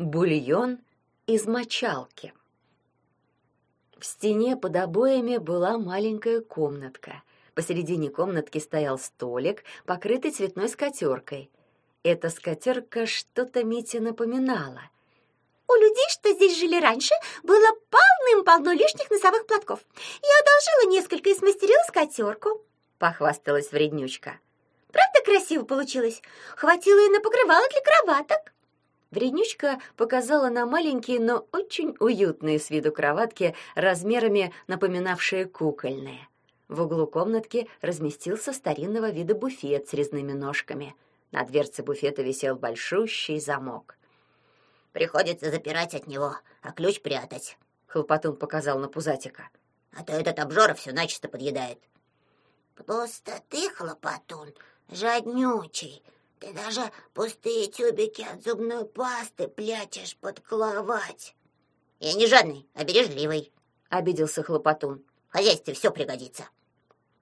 Бульон из мочалки. В стене под обоями была маленькая комнатка. Посередине комнатки стоял столик, покрытый цветной скатеркой. Эта скатерка что-то Мите напоминала. У людей, что здесь жили раньше, было полным-полно лишних носовых платков. Я одолжила несколько и смастерила скатерку. Похвасталась вреднючка. Правда красиво получилось? Хватило и на покрывало для кроваток. Вреднючка показала на маленькие, но очень уютные с виду кроватки, размерами напоминавшие кукольные. В углу комнатки разместился старинного вида буфет с резными ножками. На дверце буфета висел большущий замок. «Приходится запирать от него, а ключ прятать», — Хлопотун показал на пузатика. «А то этот обжора все начисто подъедает». «Просто ты, Хлопотун, жаднючий», ты даже пустые тюбики от зубной пасты плячешь под кровать. Я не жадный, а бережливый, — обиделся Хлопотун. В хозяйстве все пригодится.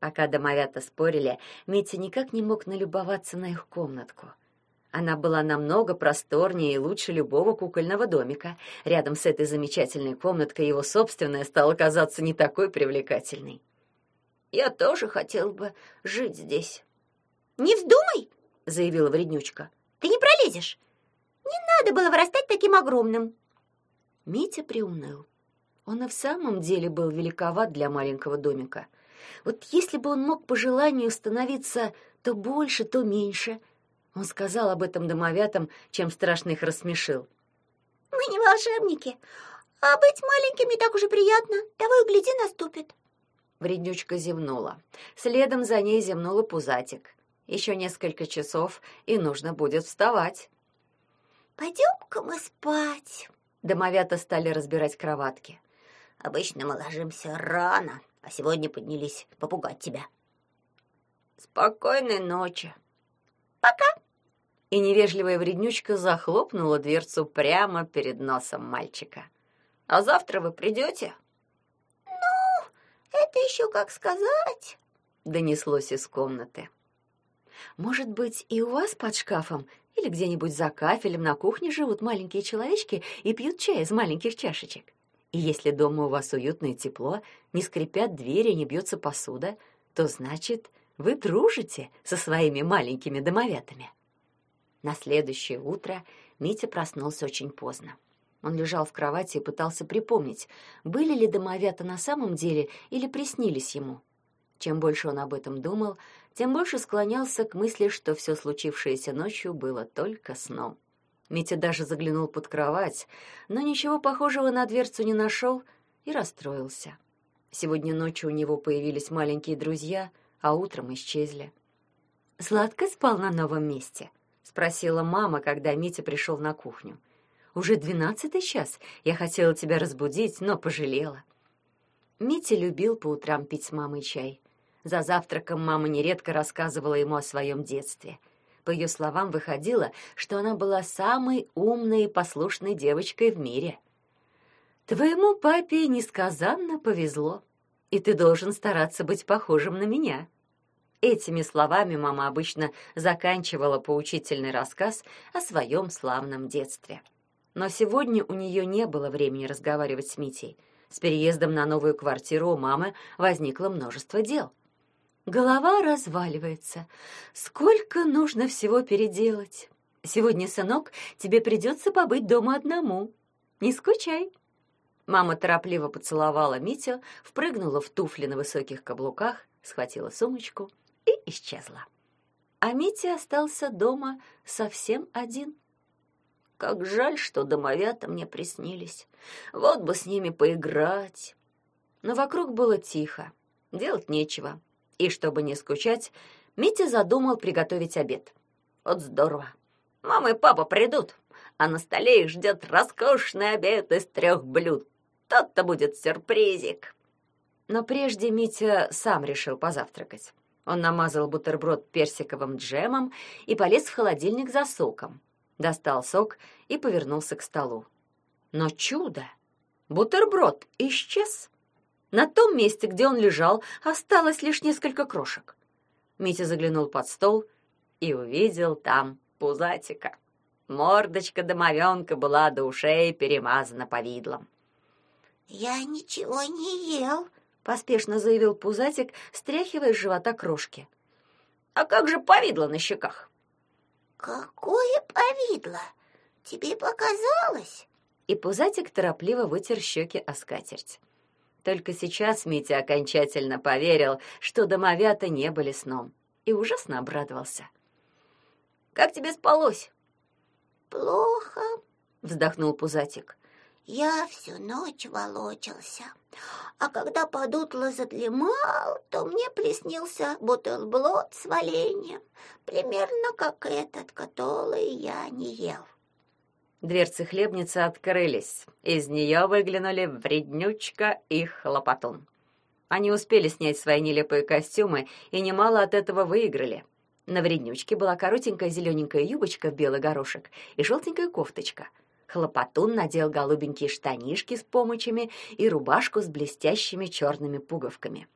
Пока домовята спорили, Митя никак не мог налюбоваться на их комнатку. Она была намного просторнее и лучше любого кукольного домика. Рядом с этой замечательной комнаткой его собственная стала казаться не такой привлекательной. «Я тоже хотел бы жить здесь». «Не вздумай!» — заявила вреднючка. «Ты не пролезешь! Не надо было вырастать таким огромным!» Митя приуныл. Он и в самом деле был великоват для маленького домика. Вот если бы он мог по желанию становиться то больше, то меньше. Он сказал об этом домовятам, чем страшно их рассмешил. «Мы не волшебники, а быть маленькими так уже приятно. Того и гляди наступит». Вреднючка зевнула. Следом за ней зевнула пузатик. Еще несколько часов, и нужно будет вставать. «Пойдем-ка мы спать». Домовята стали разбирать кроватки. «Обычно мы ложимся рано, а сегодня поднялись попугать тебя». «Спокойной ночи». «Пока». И невежливая вреднючка захлопнула дверцу прямо перед носом мальчика. «А завтра вы придете?» «Ну, это еще как сказать», — донеслось из комнаты. Может быть, и у вас под шкафом или где-нибудь за кафелем на кухне живут маленькие человечки и пьют чай из маленьких чашечек? И если дома у вас уютно и тепло, не скрипят двери, не бьется посуда, то значит, вы дружите со своими маленькими домовятами. На следующее утро Митя проснулся очень поздно. Он лежал в кровати и пытался припомнить, были ли домовята на самом деле или приснились ему. Чем больше он об этом думал, тем больше склонялся к мысли, что все случившееся ночью было только сном. Митя даже заглянул под кровать, но ничего похожего на дверцу не нашел и расстроился. Сегодня ночью у него появились маленькие друзья, а утром исчезли. «Сладко спал на новом месте?» — спросила мама, когда Митя пришел на кухню. «Уже двенадцатый час. Я хотела тебя разбудить, но пожалела». Митя любил по утрам пить с мамой чай. За завтраком мама нередко рассказывала ему о своем детстве. По ее словам, выходило, что она была самой умной и послушной девочкой в мире. «Твоему папе несказанно повезло, и ты должен стараться быть похожим на меня». Этими словами мама обычно заканчивала поучительный рассказ о своем славном детстве. Но сегодня у нее не было времени разговаривать с Митей. С переездом на новую квартиру у мамы возникло множество дел — Голова разваливается. Сколько нужно всего переделать. Сегодня, сынок, тебе придется побыть дома одному. Не скучай. Мама торопливо поцеловала Митю, впрыгнула в туфли на высоких каблуках, схватила сумочку и исчезла. А Митя остался дома совсем один. Как жаль, что домовята мне приснились. Вот бы с ними поиграть. Но вокруг было тихо, делать нечего. И чтобы не скучать, Митя задумал приготовить обед. Вот здорово. Мама и папа придут, а на столе их ждет роскошный обед из трех блюд. Тот-то будет сюрпризик. Но прежде Митя сам решил позавтракать. Он намазал бутерброд персиковым джемом и полез в холодильник за соком. Достал сок и повернулся к столу. Но чудо! Бутерброд исчез. На том месте, где он лежал, осталось лишь несколько крошек. Митя заглянул под стол и увидел там пузатика. Мордочка домовенка была до ушей перемазана повидлом. «Я ничего не ел», — поспешно заявил Пузатик, стряхивая с живота крошки. «А как же повидло на щеках?» «Какое повидло? Тебе показалось?» И Пузатик торопливо вытер щеки о скатерть. Только сейчас Митя окончательно поверил, что домовята не были сном, и ужасно обрадовался. «Как тебе спалось?» «Плохо», — вздохнул Пузатик. «Я всю ночь волочился, а когда подутло задлемал, то мне приснился бутерброд с вареньем, примерно как этот, который я не ел». Дверцы хлебницы открылись. Из нее выглянули вреднючка и хлопотун. Они успели снять свои нелепые костюмы и немало от этого выиграли. На вреднючке была коротенькая зелененькая юбочка в белый горошек и желтенькая кофточка. Хлопотун надел голубенькие штанишки с помочами и рубашку с блестящими черными пуговками.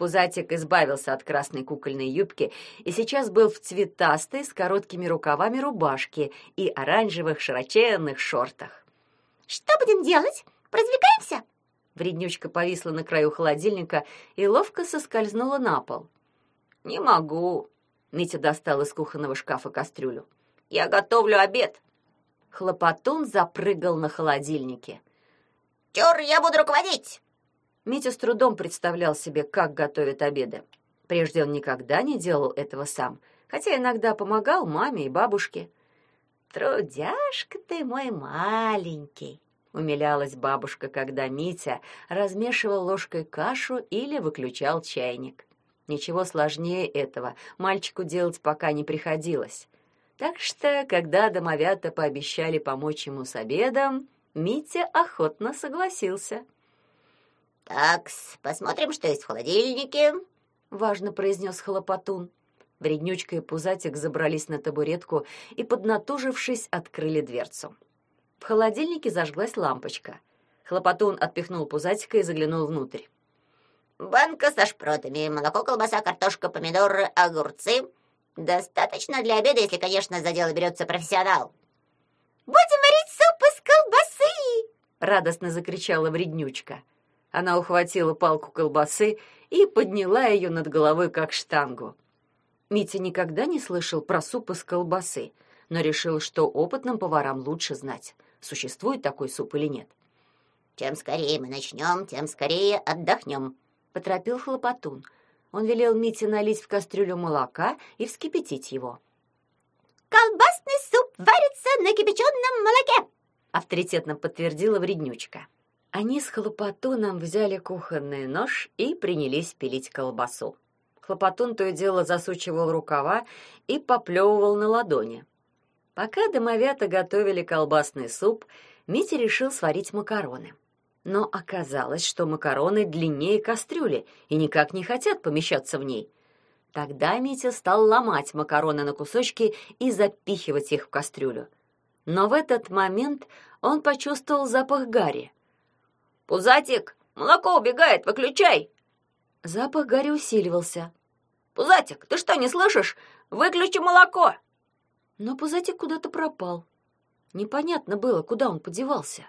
Пузатик избавился от красной кукольной юбки и сейчас был в цветастой с короткими рукавами рубашке и оранжевых широченных шортах. «Что будем делать? Развлекаемся?» Вреднючка повисла на краю холодильника и ловко соскользнула на пол. «Не могу», — Митя достал из кухонного шкафа кастрюлю. «Я готовлю обед». Хлопотун запрыгал на холодильнике. «Чур, я буду руководить!» Митя с трудом представлял себе, как готовят обеды. Прежде он никогда не делал этого сам, хотя иногда помогал маме и бабушке. «Трудяшка ты мой маленький!» — умилялась бабушка, когда Митя размешивал ложкой кашу или выключал чайник. Ничего сложнее этого мальчику делать пока не приходилось. Так что, когда домовята пообещали помочь ему с обедом, Митя охотно согласился. «Такс, посмотрим, что есть в холодильнике», — важно произнес Хлопотун. Вреднючка и Пузатик забрались на табуретку и, поднатужившись, открыли дверцу. В холодильнике зажглась лампочка. Хлопотун отпихнул Пузатика и заглянул внутрь. «Банка со шпротами, молоко, колбаса, картошка, помидоры, огурцы. Достаточно для обеда, если, конечно, за дело берется профессионал». «Будем варить суп из колбасы!» — радостно закричала вреднючка. Она ухватила палку колбасы и подняла ее над головой, как штангу. Митя никогда не слышал про суп из колбасы, но решил, что опытным поварам лучше знать, существует такой суп или нет. «Чем скорее мы начнем, тем скорее отдохнем», — поторопил хлопотун. Он велел Мите налить в кастрюлю молока и вскипятить его. «Колбасный суп варится на кипяченом молоке!» — авторитетно подтвердила вреднючка. Они с хлопотуном взяли кухонный нож и принялись пилить колбасу. Хлопотун то и дело засучивал рукава и поплевывал на ладони. Пока домовята готовили колбасный суп, Митя решил сварить макароны. Но оказалось, что макароны длиннее кастрюли и никак не хотят помещаться в ней. Тогда Митя стал ломать макароны на кусочки и запихивать их в кастрюлю. Но в этот момент он почувствовал запах гари. «Пузатик, молоко убегает, выключай!» Запах Гарри усиливался. «Пузатик, ты что, не слышишь? Выключи молоко!» Но Пузатик куда-то пропал. Непонятно было, куда он подевался.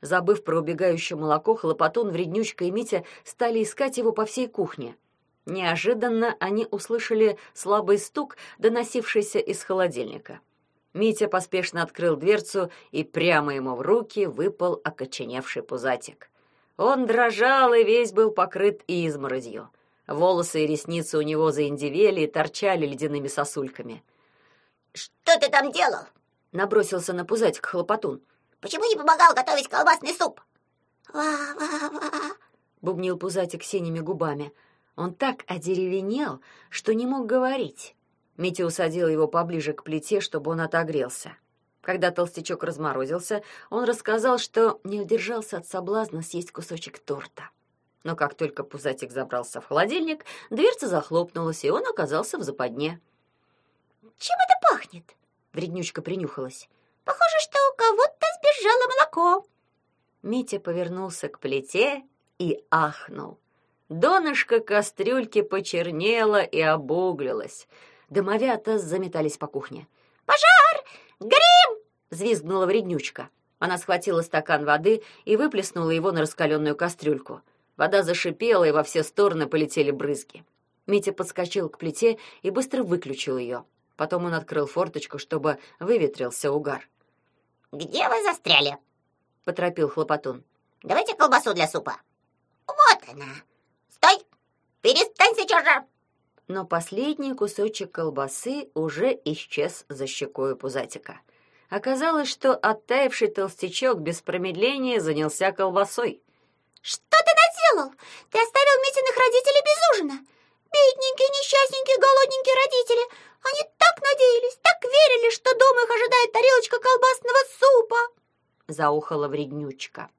Забыв про убегающее молоко, Хлопотун, Вреднючка и Митя стали искать его по всей кухне. Неожиданно они услышали слабый стук, доносившийся из холодильника. Митя поспешно открыл дверцу, и прямо ему в руки выпал окоченевший пузатик. Он дрожал и весь был покрыт изморозью. Волосы и ресницы у него заиндевели и торчали ледяными сосульками. «Что ты там делал?» — набросился на пузатик хлопотун. «Почему не помогал готовить колбасный суп?» «Ва-ва-ва!» — бубнил пузатик синими губами. Он так одеревенел, что не мог говорить. Митя усадил его поближе к плите, чтобы он отогрелся. Когда толстячок разморозился, он рассказал, что не удержался от соблазна съесть кусочек торта. Но как только пузатик забрался в холодильник, дверца захлопнулась, и он оказался в западне. «Чем это пахнет?» — вреднючка принюхалась. «Похоже, что у кого-то сбежало молоко». Митя повернулся к плите и ахнул. Донышко кастрюльки почернело и обуглилось. Домовята заметались по кухне. «Пожар! Горим!» Взвизгнула вреднючка. Она схватила стакан воды и выплеснула его на раскаленную кастрюльку. Вода зашипела, и во все стороны полетели брызги. Митя подскочил к плите и быстро выключил ее. Потом он открыл форточку, чтобы выветрился угар. «Где вы застряли?» — поторопил Хлопотун. «Давайте колбасу для супа». «Вот она! Стой! Перестань сейчас же!» Но последний кусочек колбасы уже исчез за щекой пузатика. Оказалось, что оттаивший толстячок без промедления занялся колбасой. «Что ты наделал? Ты оставил Митиных родителей без ужина! Бедненькие, несчастненькие, голодненькие родители! Они так надеялись, так верили, что дома их ожидает тарелочка колбасного супа!» Заухала вреднючка.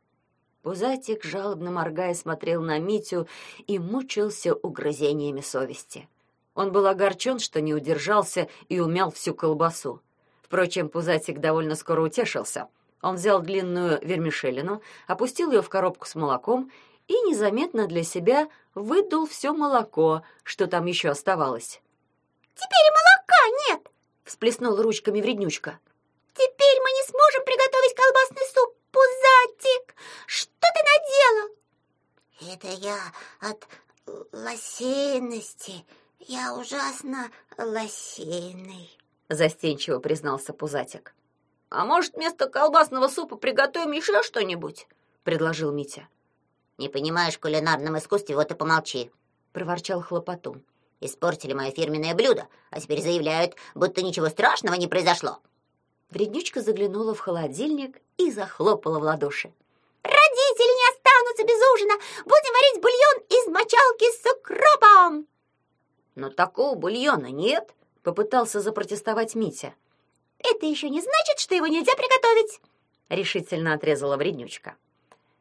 Пузатик, жалобно моргая, смотрел на Митю и мучился угрызениями совести. Он был огорчен, что не удержался и умял всю колбасу. Впрочем, Пузатик довольно скоро утешился. Он взял длинную вермишелину, опустил ее в коробку с молоком и незаметно для себя выдул все молоко, что там еще оставалось. «Теперь молока нет!» — всплеснула ручками вреднючка. «Теперь мы не сможем приготовить колбасный суп, Пузатик! Что ты наделал?» «Это я от лосейности. Я ужасно лосейный», — застенчиво признался Пузатик. «А может, вместо колбасного супа приготовим еще что-нибудь?» — предложил Митя. «Не понимаешь в кулинарном искусстве, вот и помолчи», — проворчал Хлопотун. «Испортили мое фирменное блюдо, а теперь заявляют, будто ничего страшного не произошло». Вреднючка заглянула в холодильник и захлопала в ладоши. «Родители не останутся без ужина! Будем варить бульон из мочалки с укропом!» «Но такого бульона нет!» — попытался запротестовать Митя. «Это еще не значит, что его нельзя приготовить!» — решительно отрезала вреднючка.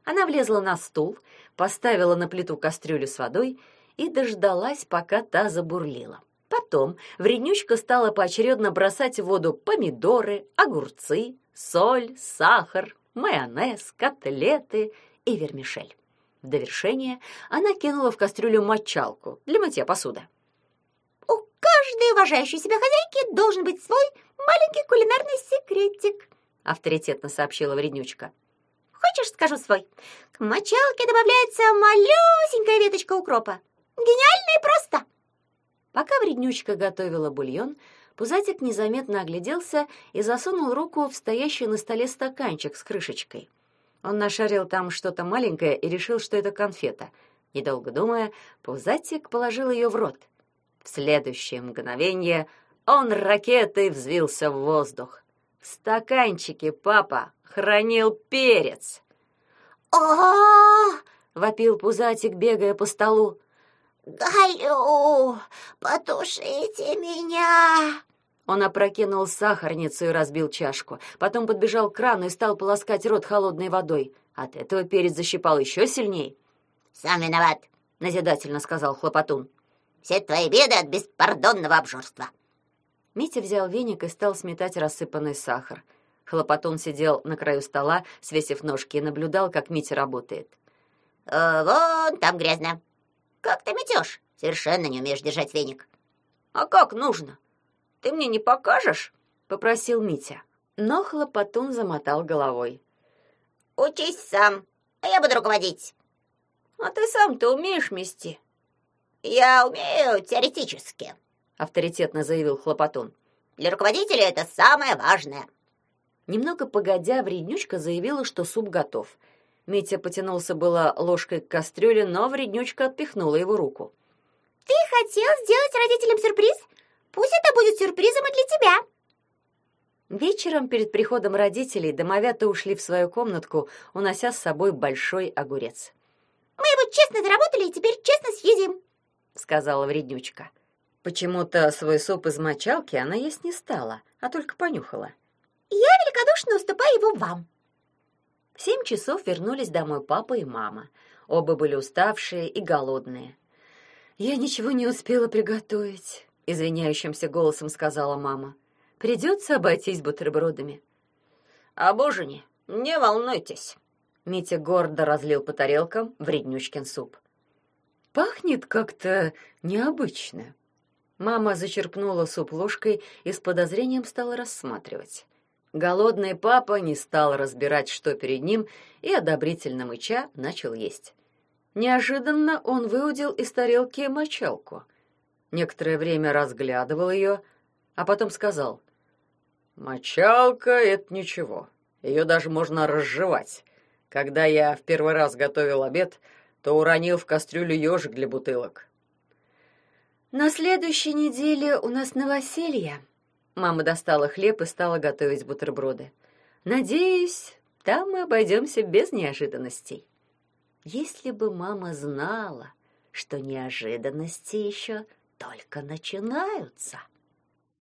Она влезла на стул, поставила на плиту кастрюлю с водой и дождалась, пока та забурлила. Потом вреднючка стала поочередно бросать в воду помидоры, огурцы, соль, сахар, майонез, котлеты и вермишель. В довершение она кинула в кастрюлю мочалку для мытья посуды. «У каждой уважающей себя хозяйки должен быть свой маленький кулинарный секретик», авторитетно сообщила вреднючка. «Хочешь, скажу свой? К мочалке добавляется малюсенькая веточка укропа. Гениально и просто!» Пока вреднючка готовила бульон, Пузатик незаметно огляделся и засунул руку в стоящий на столе стаканчик с крышечкой. Он нашарил там что-то маленькое и решил, что это конфета. Недолго думая, Пузатик положил ее в рот. В следующее мгновение он ракетой взвился в воздух. В стаканчике папа хранил перец. «О-о-о!» — вопил Пузатик, бегая по столу. «Галю, потушите меня!» Он опрокинул сахарницу и разбил чашку. Потом подбежал к крану и стал полоскать рот холодной водой. От этого перец защипал еще сильней. «Сам виноват», — назидательно сказал Хлопотун. «Все твои беды от беспардонного обжорства». Митя взял веник и стал сметать рассыпанный сахар. Хлопотун сидел на краю стола, свесив ножки, и наблюдал, как Митя работает. «Э, «Вон там грязно. Как ты метешь? Совершенно не умеешь держать веник». «А как нужно? Ты мне не покажешь?» — попросил Митя. Но Хлопотун замотал головой. «Учись сам, а я буду руководить». «А ты сам-то умеешь мести?» «Я умею теоретически», — авторитетно заявил Хлопотун. «Для руководителя это самое важное». Немного погодя, вреднючка заявила, что суп готов. Митя потянулся было ложкой к кастрюле, но вреднючка отпихнула его руку. «Ты хотел сделать родителям сюрприз? Пусть это будет сюрпризом и для тебя!» Вечером перед приходом родителей домовята ушли в свою комнатку, унося с собой большой огурец. «Мы его честно заработали и теперь честно съедим», — сказала вреднючка. Почему-то свой суп из мочалки она есть не стала, а только понюхала. «Я великодушно уступаю его вам». В семь часов вернулись домой папа и мама. Оба были уставшие и голодные. «Я ничего не успела приготовить», — извиняющимся голосом сказала мама. «Придется обойтись бутербродами». «Об ужине не волнуйтесь». Митя гордо разлил по тарелкам вреднючкин суп. «Пахнет как-то необычно». Мама зачерпнула суп ложкой и с подозрением стала рассматривать. Голодный папа не стал разбирать, что перед ним, и одобрительно мыча начал есть. Неожиданно он выудил из тарелки мочалку. Некоторое время разглядывал ее, а потом сказал, «Мочалка — это ничего, ее даже можно разжевать. Когда я в первый раз готовил обед, то уронил в кастрюлю ежик для бутылок». «На следующей неделе у нас новоселье», Мама достала хлеб и стала готовить бутерброды. Надеюсь, там мы обойдемся без неожиданностей. Если бы мама знала, что неожиданности еще только начинаются.